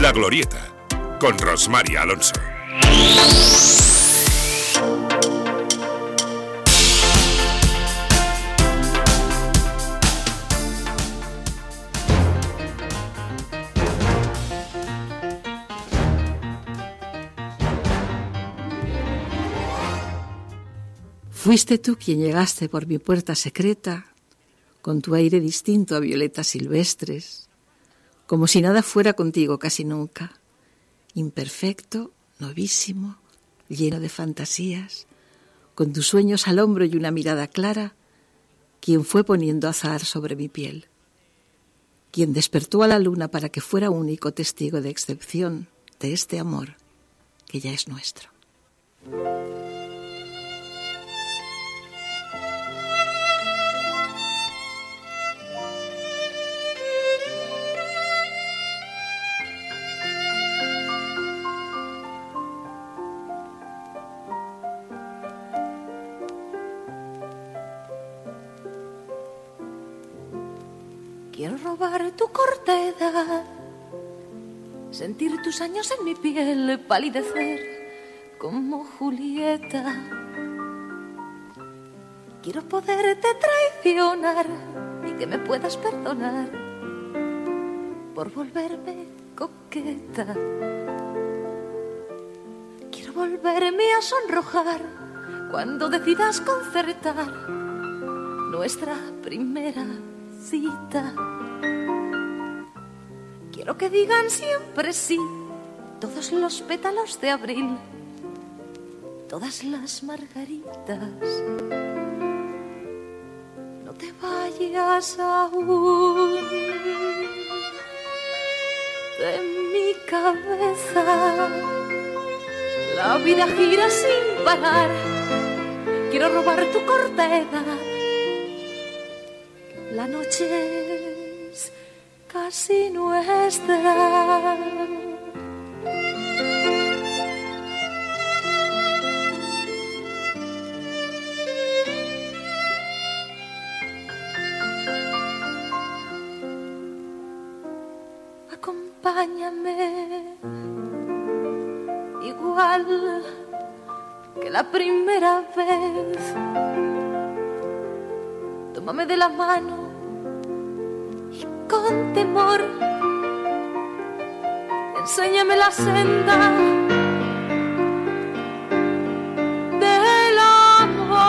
La Glorieta, con Rosmary Alonso. Fuiste tú quien llegaste por mi puerta secreta, con tu aire distinto a violetas silvestres, como si nada fuera contigo casi nunca, imperfecto, novísimo, lleno de fantasías, con tus sueños al hombro y una mirada clara, quien fue poniendo azar sobre mi piel, quien despertó a la luna para que fuera único testigo de excepción de este amor que ya es nuestro. Sentir tus años en mi piel, palidecer como Julieta. Quiero poderte traicionar y que me puedas perdonar por volverme coqueta. Quiero volverme a sonrojar cuando decidas concertar nuestra primera cita. Quiero que digan siempre sí todos los pétalos de abril, todas las margaritas. No te vayas aún de mi cabeza. La vida gira sin parar. Quiero robar tu corta. La noche es casi nuestra. Acompáñame igual que la primera vez. Tómame de la mano con temor enséñame la senda del amor.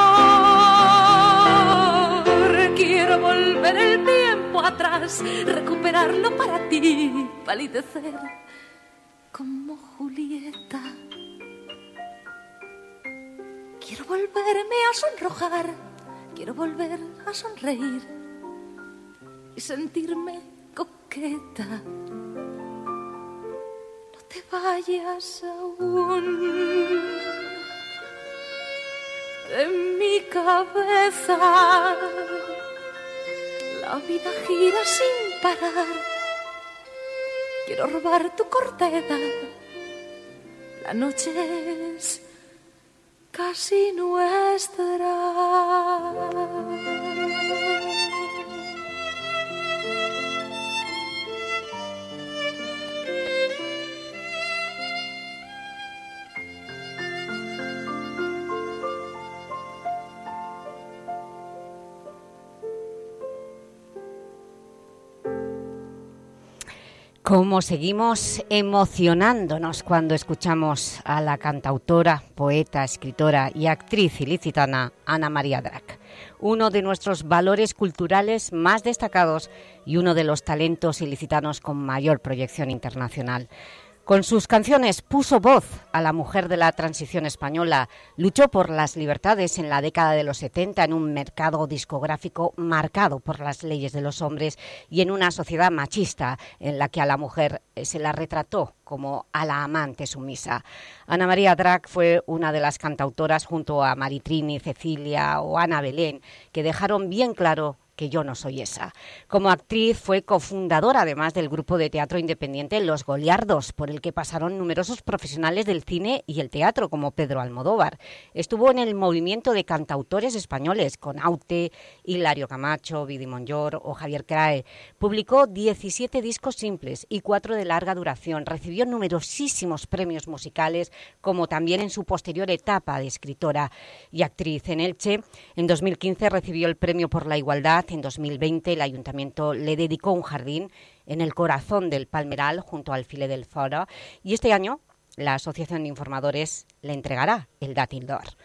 Quiero volver el tiempo atrás, recuperarlo para ti, palidecer como Julieta. Quiero volverme a sonrojar Quiero volver a sonreír y sentirme coqueta. No te vayas aún de mi cabeza. La vida gira sin parar. Quiero robar tu corta edad. La noche es casi nuestra. Cómo seguimos emocionándonos cuando escuchamos a la cantautora, poeta, escritora y actriz ilicitana Ana María Drac, uno de nuestros valores culturales más destacados y uno de los talentos ilicitanos con mayor proyección internacional. Con sus canciones puso voz a la mujer de la transición española, luchó por las libertades en la década de los 70 en un mercado discográfico marcado por las leyes de los hombres y en una sociedad machista en la que a la mujer eh, se la retrató como a la amante sumisa. Ana María Drac fue una de las cantautoras junto a Maritrini, Cecilia o Ana Belén que dejaron bien claro que yo no soy esa. Como actriz fue cofundadora además del grupo de teatro independiente Los Goliardos, por el que pasaron numerosos profesionales del cine y el teatro como Pedro Almodóvar. Estuvo en el movimiento de cantautores españoles con Aute, Hilario Camacho, Vidi Monllor o Javier Crae. Publicó 17 discos simples y cuatro de larga duración. Recibió numerosísimos premios musicales como también en su posterior etapa de escritora y actriz en Elche. En 2015 recibió el Premio por la Igualdad. En 2020 el Ayuntamiento le dedicó un jardín en el corazón del Palmeral, junto al file del Foro. Y este año la Asociación de Informadores le entregará el Dátil d'Or.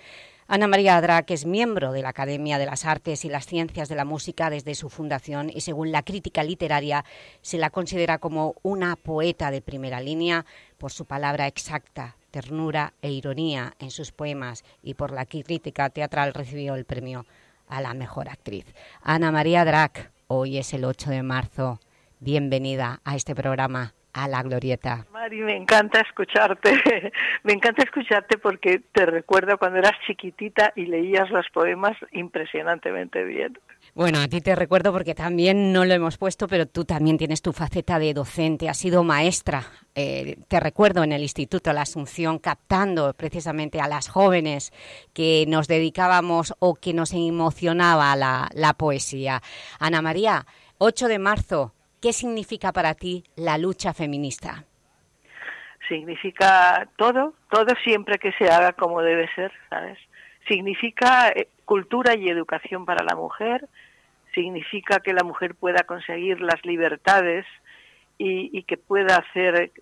Ana María Drac es miembro de la Academia de las Artes y las Ciencias de la Música desde su fundación y según la crítica literaria se la considera como una poeta de primera línea por su palabra exacta, ternura e ironía en sus poemas y por la crítica teatral recibió el premio a la mejor actriz. Ana María Drac, hoy es el 8 de marzo. Bienvenida a este programa, a La Glorieta. Mari, me encanta escucharte. me encanta escucharte porque te recuerdo cuando eras chiquitita y leías los poemas impresionantemente bien. Bueno, a ti te recuerdo porque también no lo hemos puesto, pero tú también tienes tu faceta de docente, has sido maestra. Eh, te recuerdo en el Instituto La Asunción captando precisamente a las jóvenes que nos dedicábamos o que nos emocionaba la, la poesía. Ana María, 8 de marzo, ¿qué significa para ti la lucha feminista? Significa todo, todo siempre que se haga como debe ser, ¿sabes? Significa eh, cultura y educación para la mujer, significa que la mujer pueda conseguir las libertades y, que pueda hacer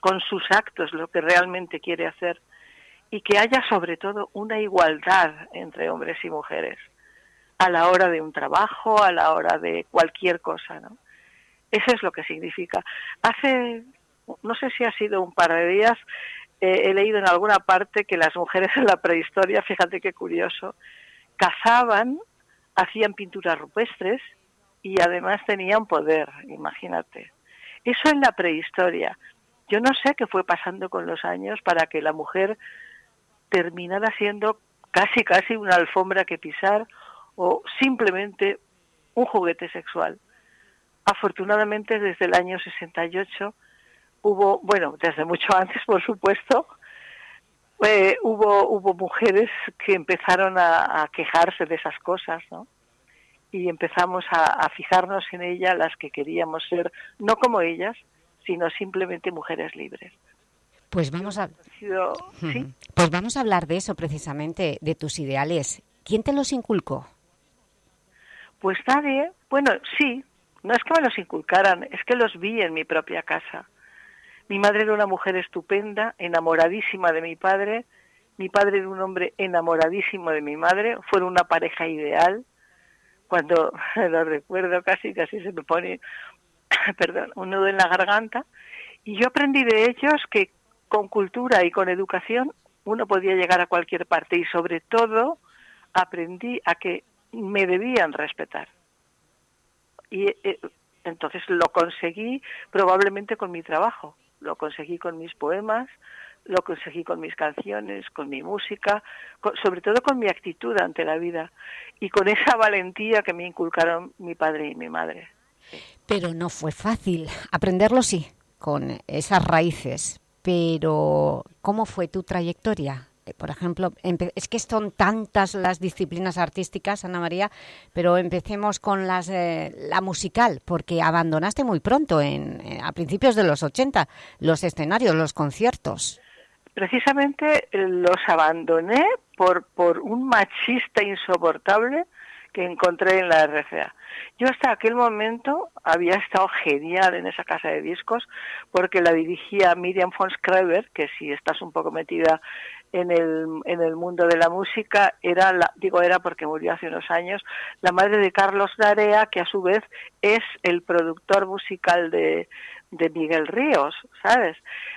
con sus actos lo que realmente quiere hacer y que haya sobre todo una igualdad entre hombres y mujeres a la hora de un trabajo, a la hora de cualquier cosa, ¿no? Eso es lo que significa. Hace, no sé si ha sido un par de días, eh, he leído en alguna parte que las mujeres en la prehistoria, fíjate qué curioso, cazaban, hacían pinturas rupestres y además tenían poder, imagínate. Eso en la prehistoria. Yo no sé qué fue pasando con los años para que la mujer terminara siendo casi casi una alfombra que pisar o simplemente un juguete sexual. Afortunadamente desde el año 68 hubo, bueno, desde mucho antes por supuesto, eh, hubo, hubo mujeres que empezaron a, quejarse de esas cosas, ¿no? Y empezamos a, fijarnos en ellas las que queríamos ser, no como ellas, sino simplemente mujeres libres. Pues vamos a... Pues vamos a hablar de eso precisamente, de tus ideales. ¿Quién te los inculcó? Pues nadie. Bueno, sí. No es que me los inculcaran, es que los vi en mi propia casa. Mi madre era una mujer estupenda, enamoradísima de mi padre. Mi padre era un hombre enamoradísimo de mi madre. Fueron una pareja ideal. Cuando lo recuerdo casi, casi se me pone, perdón, un nudo en la garganta. Y yo aprendí de ellos que con cultura y con educación uno podía llegar a cualquier parte y sobre todo aprendí a que me debían respetar. Y eh, entonces lo conseguí probablemente con mi trabajo lo conseguí con mis poemas, lo conseguí con mis canciones, con mi música, sobre todo con mi actitud ante la vida y con esa valentía que me inculcaron mi padre y mi madre. Pero no fue fácil. Aprenderlo sí, con esas raíces. Pero, ¿cómo fue tu trayectoria? Eh, por ejemplo, es que son tantas las disciplinas artísticas, Ana María, pero empecemos con las, eh, la musical, porque abandonaste muy pronto, en, eh, a principios de los 80, los escenarios, los conciertos. Precisamente los abandoné por, por un machista insoportable que encontré en la RCA. Yo hasta aquel momento había estado genial en esa casa de discos porque la dirigía Miriam von Schreiber, que si estás un poco metida en el, en el mundo de la música era, la, digo era porque murió hace unos años, la madre de Carlos Darea, que a su vez es el productor musical de, de Miguel Ríos, ¿sabes?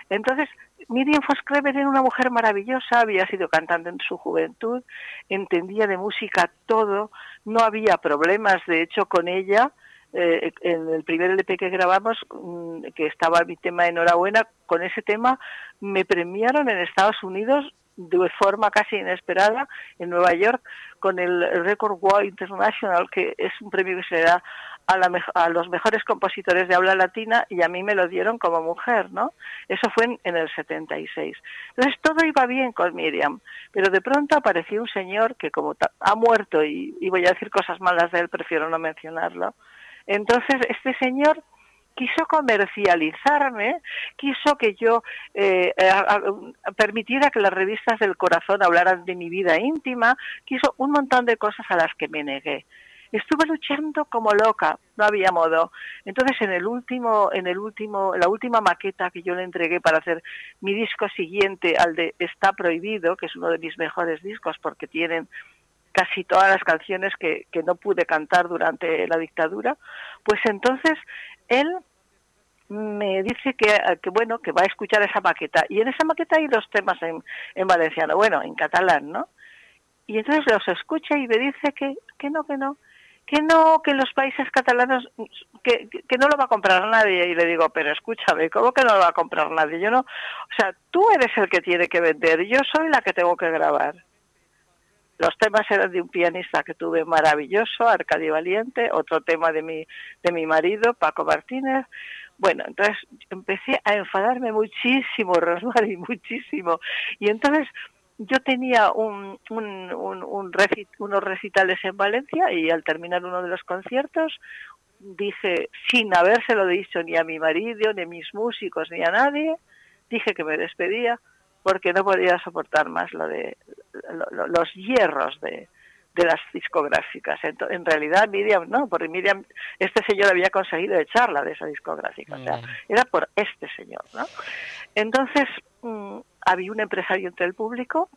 Entonces, Miriam Foskreber era una mujer maravillosa, había sido cantante en su juventud, entendía de música todo, no había problemas, de hecho con ella eh, en el primer LP que grabamos, mm, que estaba mi tema Enhorabuena, con ese tema me premiaron en Estados Unidos de forma casi inesperada en Nueva York con el Record World International, que es un premio que se da a, a, los mejores compositores de habla latina y a mí me lo dieron como mujer, ¿no? Eso fue en, el 76. Entonces todo iba bien con Miriam, pero de pronto apareció un señor que como ha muerto y voy a decir cosas malas de él, prefiero no mencionarlo. Entonces este señor quiso comercializarme, quiso que yo eh, permitiera que las revistas del corazón hablaran de mi vida íntima, quiso un montón de cosas a las que me negué. Estuve luchando como loca, no había modo. Entonces en el último, en el último, la última maqueta que yo le entregué para hacer mi disco siguiente al de Está prohibido, que es uno de mis mejores discos porque tienen casi todas las canciones que no pude cantar durante la dictadura, pues entonces él me dice que, que, bueno que va a escuchar esa maqueta. Y en esa maqueta hay dos temas en, en valenciano. Bueno en catalán no y entonces los escucha y me dice que, que no que no. Que no que los países catalanos que, que no lo va a comprar nadie. Y le digo pero escúchame cómo que no lo va a comprar nadie yo no o sea tú eres el que tiene que vender yo soy la que tengo que grabar. Los temas eran de un pianista que tuve maravilloso, Arcadio Valiente, otro tema de mi, de mi marido, Paco Martínez. Bueno, entonces empecé a enfadarme muchísimo, Rosmary, muchísimo. Y entonces yo tenía un, un, un, unos recitales en Valencia y al terminar uno de los conciertos dije, sin habérselo dicho ni a mi marido, ni a mis músicos, ni a nadie, dije que me despedía porque no podía soportar más lo de los hierros de, las discográficas. En, realidad Miriam no, porque Miriam, este señor había conseguido echarla de esa discográfica, o sea, era por este señor, ¿no? Entonces mm, había un empresario entre el público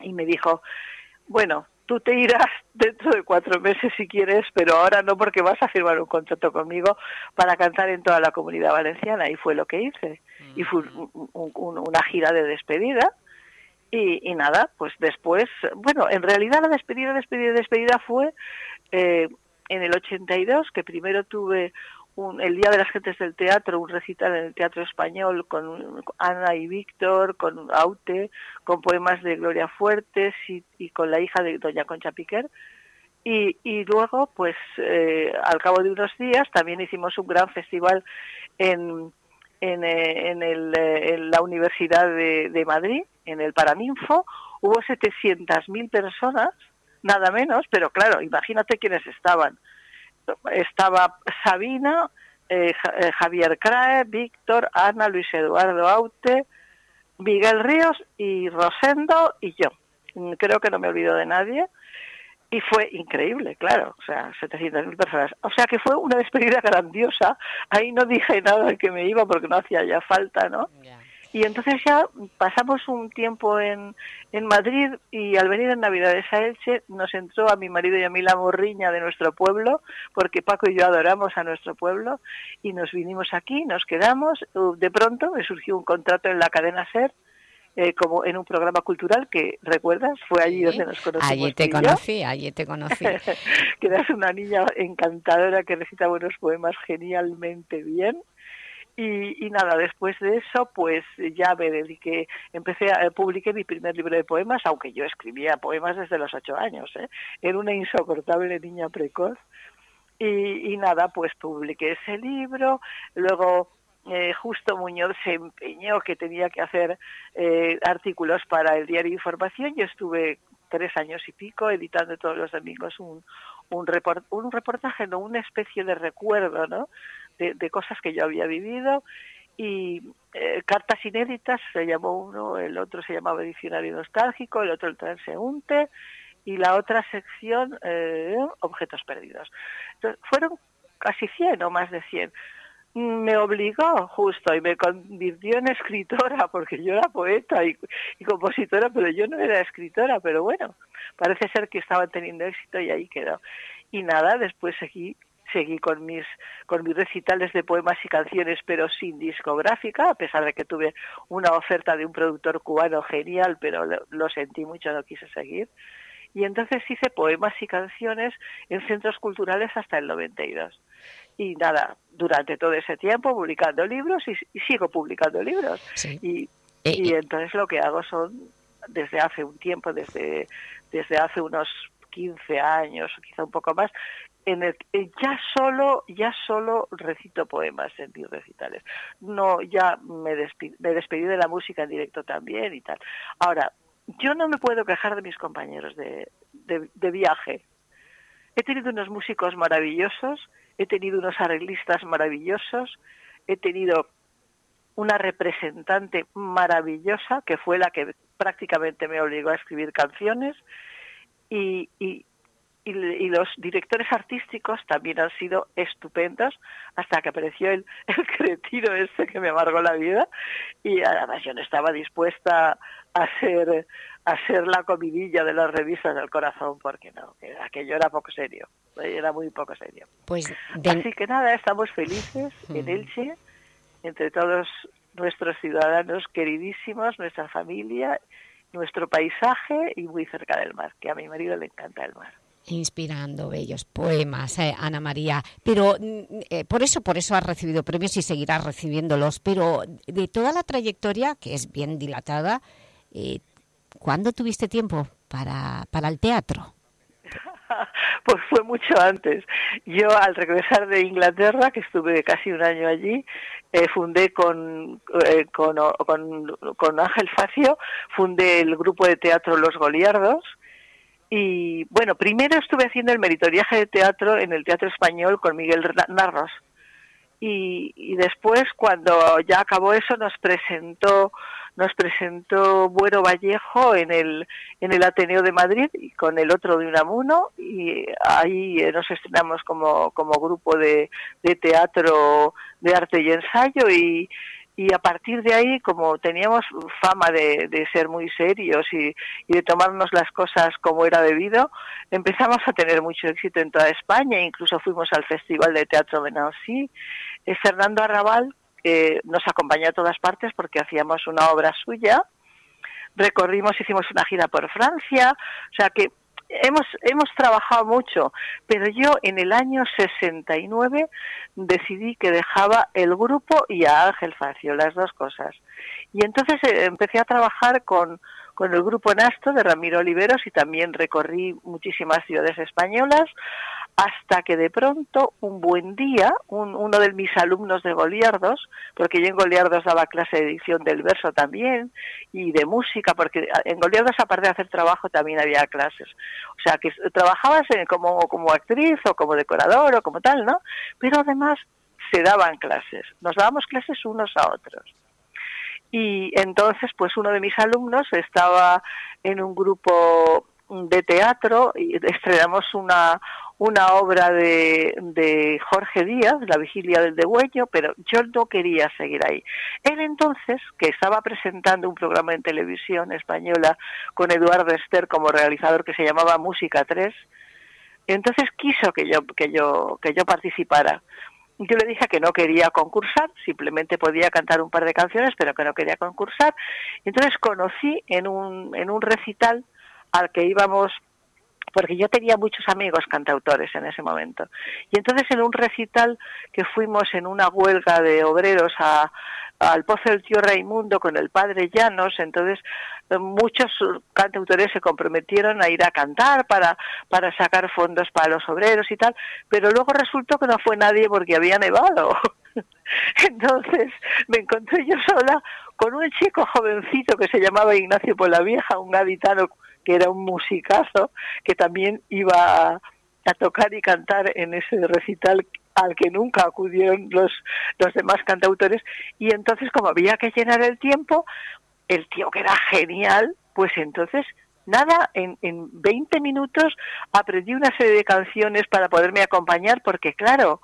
y me dijo, bueno, tú te irás dentro de cuatro meses si quieres, pero ahora no porque vas a firmar un contrato conmigo para cantar en toda la comunidad valenciana. Y fue lo que hice. Y fue una gira de despedida. Y, nada, pues después, bueno, en realidad la despedida, despedida, despedida fue eh, en el 82, que primero tuve el Día de las Gentes del Teatro, un recital en el Teatro Español con Ana y Víctor, con Aute, con poemas de Gloria Fuertes y, con la hija de Doña Concha Piquer. Y, luego, pues eh, al cabo de unos días, también hicimos un gran festival en, en, eh, eh, la Universidad de, Madrid, en el Paraninfo. Hubo 700.000 personas, nada menos, pero claro, imagínate quiénes estaban estaba Sabina, eh, eh, Javier Crae, Víctor, Ana, Luis Eduardo Aute, Miguel Ríos y Rosendo y yo. Mm, creo que no me olvido de nadie. Y fue increíble, claro, o sea, 700.000 personas. O sea que fue una despedida grandiosa. Ahí no dije nada de que me iba porque no hacía ya falta, ¿no? Y entonces ya pasamos un tiempo en, en Madrid y al venir en Navidades a Elche nos entró a mi marido y a mí la morriña de nuestro pueblo, porque Paco y yo adoramos a nuestro pueblo, y nos vinimos aquí, nos quedamos. Uh, de pronto me surgió un contrato en la cadena SER, eh, como en un programa cultural que, ¿recuerdas? Fue allí donde nos conocimos. Allí te conocí, allí te conocí. que eras una niña encantadora que recita buenos poemas genialmente bien y, nada, después de eso, pues ya me dediqué, empecé a, publiqué mi primer libro de poemas, aunque yo escribía poemas desde los ocho años, ¿eh? era una insoportable niña precoz. Y, nada, pues publiqué ese libro, luego eh, Justo Muñoz se empeñó que tenía que hacer eh, artículos para el diario Información, yo estuve tres años y pico editando todos los domingos un, un, un reportaje, no una especie de recuerdo, ¿no? de, cosas que yo había vivido y eh, cartas inéditas se llamó uno, el otro se llamaba diccionario nostálgico, el otro el transeúnte y la otra sección objetos perdidos. Entonces, fueron casi 100 o más de 100. Me obligó justo y me convirtió en escritora porque yo era poeta y, compositora, pero yo no era escritora, pero bueno, parece ser que estaba teniendo éxito y ahí quedó. Y nada, después seguí seguí con mis, con mis recitales de poemas y canciones, pero sin discográfica, a pesar de que tuve una oferta de un productor cubano genial, pero lo, sentí mucho, no quise seguir. Y entonces hice poemas y canciones en centros culturales hasta el 92. Y nada, durante todo ese tiempo publicando libros y, sigo publicando libros. Y, y, entonces lo que hago son desde hace un tiempo, desde, desde hace unos 15 años, quizá un poco más, en el ya solo ya solo recito poemas en mis recitales. No ya me despedí, me despedí de la música en directo también y tal. Ahora yo no me puedo quejar de mis compañeros de, de, viaje. He tenido unos músicos maravillosos he tenido unos arreglistas maravillosos he tenido una representante maravillosa que fue la que prácticamente me obligó a escribir canciones y, los directores artísticos también han sido estupendos hasta que apareció el, el cretino ese que me amargó la vida y además yo no estaba dispuesta a ser a ser la comidilla de las revistas del corazón porque no, aquello era poco serio, era muy poco serio. Pues Así que nada, estamos felices en Elche, entre todos nuestros ciudadanos queridísimos, nuestra familia, nuestro paisaje y muy cerca del mar, que a mi marido le encanta el mar inspirando bellos poemas, eh, Ana María. Pero mm, eh, por eso por eso has recibido premios y seguirás recibiéndolos. Pero de toda la trayectoria, que es bien dilatada, eh, ¿cuándo tuviste tiempo para, para el teatro? pues fue mucho antes. Yo al regresar de Inglaterra, que estuve casi un año allí, fundé con, con, con, con Ángel Facio, fundé el grupo de teatro Los Goliardos, y bueno, primero estuve haciendo el meritoriaje de teatro en el Teatro Español con Miguel Narros. Y, después, cuando ya acabó eso, nos presentó nos presentó Bueno Vallejo en el en el Ateneo de Madrid y con el otro de Unamuno y ahí nos estrenamos como, como grupo de, de teatro de arte y ensayo y, y a partir de ahí, como teníamos fama de, ser muy serios y, de tomarnos las cosas como era debido, empezamos a tener mucho éxito en toda España, incluso fuimos al Festival de Teatro de Nancy. Fernando Arrabal nos acompañó a todas partes porque hacíamos una obra suya, recorrimos, hicimos una gira por Francia, o sea que hemos, hemos trabajado mucho, pero yo en el año 69 decidí que dejaba el grupo y a Ángel Facio, las dos cosas. Y entonces eh, empecé a trabajar con, con el grupo Nasto de Ramiro Oliveros y también recorrí muchísimas ciudades españolas hasta que de pronto, un buen día, uno de mis alumnos de Goliardos, porque yo en Goliardos daba clase de edición del verso también, y de música, porque en Goliardos aparte de hacer trabajo también había clases. O sea, que trabajabas como, como actriz o como decorador o como tal, ¿no? Pero además se daban clases, nos dábamos clases unos a otros. Y entonces, pues uno de mis alumnos estaba en un grupo de teatro y estrenamos una, una obra de, de Jorge Díaz, La vigilia del degüeño, pero yo no quería seguir ahí. Él entonces, que estaba presentando un programa en televisión española con Eduardo Ester como realizador que se llamaba Música 3, entonces quiso que yo, que yo, que yo participara. Yo le dije que no quería concursar, simplemente podía cantar un par de canciones, pero que no quería concursar. Entonces conocí en un, en un recital al que íbamos porque yo tenía muchos amigos cantautores en ese momento. Y entonces en un recital que fuimos en una huelga de obreros a, al Pozo del Tío Raimundo con el padre Llanos, entonces eh, muchos cantautores se comprometieron a ir a cantar para, para sacar fondos para los obreros y tal, pero luego resultó que no fue nadie porque había nevado. Entonces me encontré yo sola con un chico jovencito que se llamaba Ignacio Polavieja, un gaditano que era un musicazo, que también iba a, tocar y cantar en ese recital al que nunca acudieron los, los demás cantautores. Y entonces, como había que llenar el tiempo, el tío que era genial, pues entonces nada, en, en 20 minutos aprendí una serie de canciones para poderme acompañar, porque claro,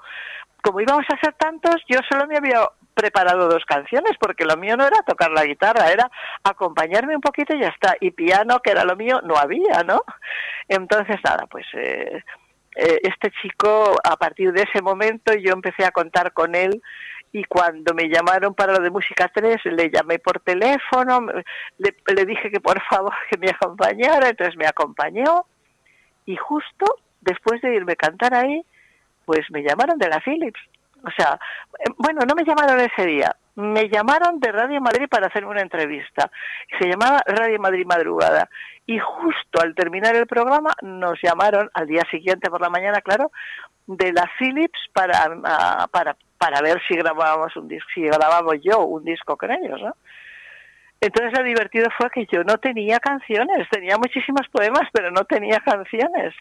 como íbamos a hacer tantos, yo solo me había preparado dos canciones, porque lo mío no era tocar la guitarra, era acompañarme un poquito y ya está. Y piano, que era lo mío, no había, ¿no? Entonces, nada, pues eh, eh, este chico, a partir de ese momento, yo empecé a contar con él y cuando me llamaron para lo de Música 3, le llamé por teléfono, le, le dije que por favor que me acompañara, entonces me acompañó y justo después de irme a cantar ahí, pues me llamaron de la Philips O sea, eh, bueno, no me llamaron ese día, me llamaron de Radio Madrid para hacer una entrevista. Se llamaba Radio Madrid Madrugada. Y justo al terminar el programa nos llamaron al día siguiente por la mañana, claro, de la Philips para, para, para ver si grabábamos un disco, si grabábamos yo un disco con ellos, ¿no? Entonces lo divertido fue que yo no tenía canciones, tenía muchísimos poemas, pero no tenía canciones.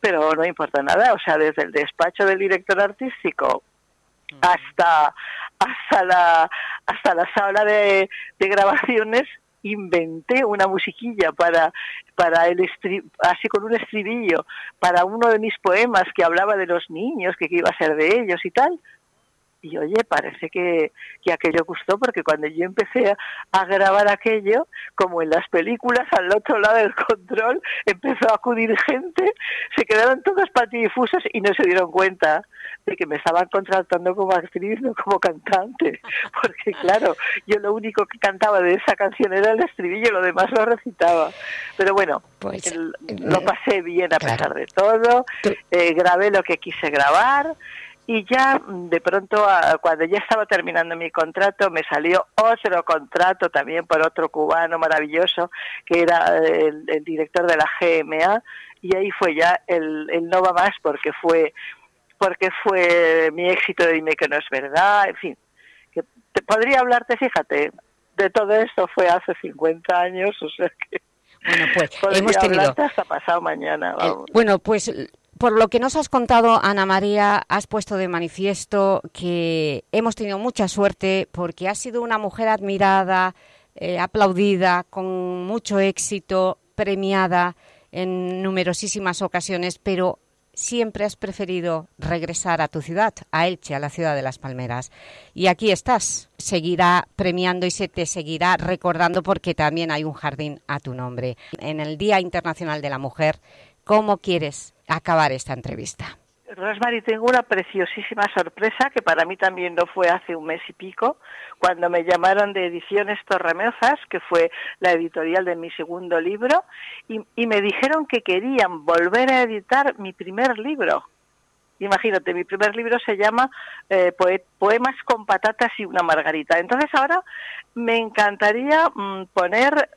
Pero no importa nada, o sea, desde el despacho del director artístico hasta hasta la hasta la sala de, de grabaciones inventé una musiquilla para para el así con un estribillo para uno de mis poemas que hablaba de los niños que, que iba a ser de ellos y tal y oye, parece que, que, aquello gustó porque cuando yo empecé a, grabar aquello, como en las películas, al otro lado del control empezó a acudir gente, se quedaron todos patifusas y no se dieron cuenta de que me estaban contratando como actriz, no como cantante. Porque claro, yo lo único que cantaba de esa canción era el estribillo, lo demás lo recitaba. Pero bueno, pues, lo eh, pasé bien a pesar de todo, eh, grabé lo que quise grabar y ya mm, de pronto cuando ya estaba terminando mi contrato me salió otro contrato también por otro cubano maravilloso que era el, director de la GMA y ahí fue ya el, no va más porque fue porque fue mi éxito de dime que no es verdad en fin que te, podría hablarte fíjate de todo esto fue hace 50 años o sea que bueno, pues hemos tenido... hasta pasado mañana. Eh, bueno, pues por lo que nos has contado, Ana María, has puesto de manifiesto que hemos tenido mucha suerte porque has sido una mujer admirada, eh, aplaudida, con mucho éxito, premiada en numerosísimas ocasiones, pero siempre has preferido regresar a tu ciudad, a Elche, a la ciudad de Las Palmeras. Y aquí estás, seguirá premiando y se te seguirá recordando porque también hay un jardín a tu nombre. En el Día Internacional de la Mujer, ¿cómo quieres acabar esta entrevista. Rosmary, tengo una preciosísima sorpresa que para mí también no fue hace un mes y pico, cuando me llamaron de Ediciones Torremezas, que fue la editorial de mi segundo libro, y, me dijeron que querían volver a editar mi primer libro. Imagínate, mi primer libro se llama eh, Poemas con patatas y una margarita. Entonces ahora me encantaría mm, poner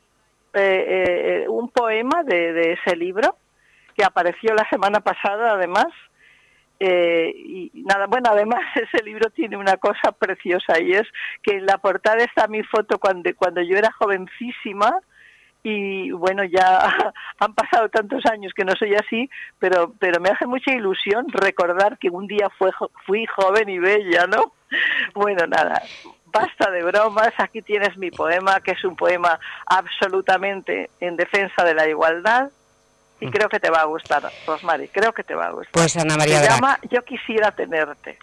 eh, eh, un poema de ese libro que apareció la semana pasada, además. Eh, y nada, bueno, además ese libro tiene una cosa preciosa y es que en la portada está mi foto cuando, cuando yo era jovencísima y bueno, ya han pasado tantos años que no soy así, pero, pero me hace mucha ilusión recordar que un día fue, fui joven y bella, ¿no? Bueno, nada, basta de bromas, aquí tienes mi poema, que es un poema absolutamente en defensa de la igualdad y creo que te va a gustar, Rosmary, creo que te va a gustar. Pues Ana María Se llama Yo quisiera tenerte.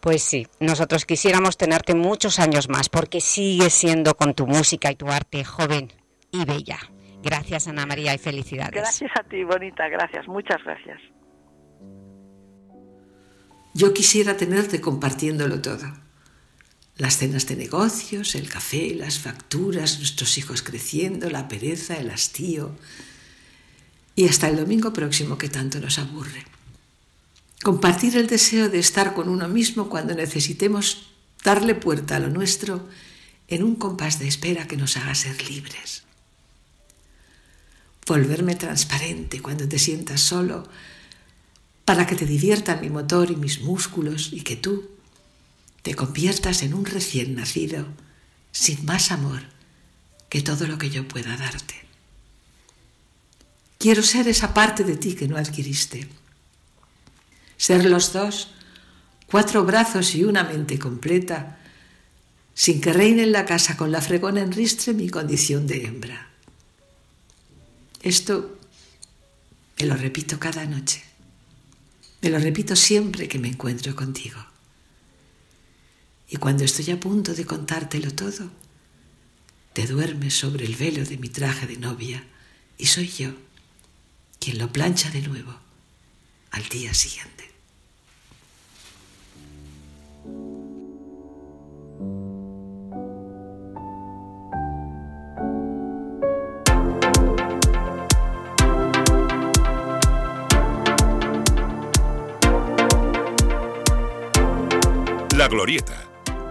Pues sí, nosotros quisiéramos tenerte muchos años más, porque sigues siendo con tu música y tu arte joven y bella. Gracias Ana María y felicidades. Gracias a ti, bonita, gracias, muchas gracias. Yo quisiera tenerte compartiéndolo todo. Las cenas de negocios, el café, las facturas, nuestros hijos creciendo, la pereza, el hastío, y hasta el domingo próximo que tanto nos aburre. Compartir el deseo de estar con uno mismo cuando necesitemos darle puerta a lo nuestro en un compás de espera que nos haga ser libres. Volverme transparente cuando te sientas solo para que te diviertan mi motor y mis músculos y que tú te conviertas en un recién nacido sin más amor que todo lo que yo pueda darte. Quiero ser esa parte de ti que no adquiriste. Ser los dos, cuatro brazos y una mente completa, sin que reine en la casa con la fregona en ristre mi condición de hembra. Esto me lo repito cada noche. Me lo repito siempre que me encuentro contigo. Y cuando estoy a punto de contártelo todo, te duermes sobre el velo de mi traje de novia y soy yo quien lo plancha de nuevo al día siguiente. La Glorieta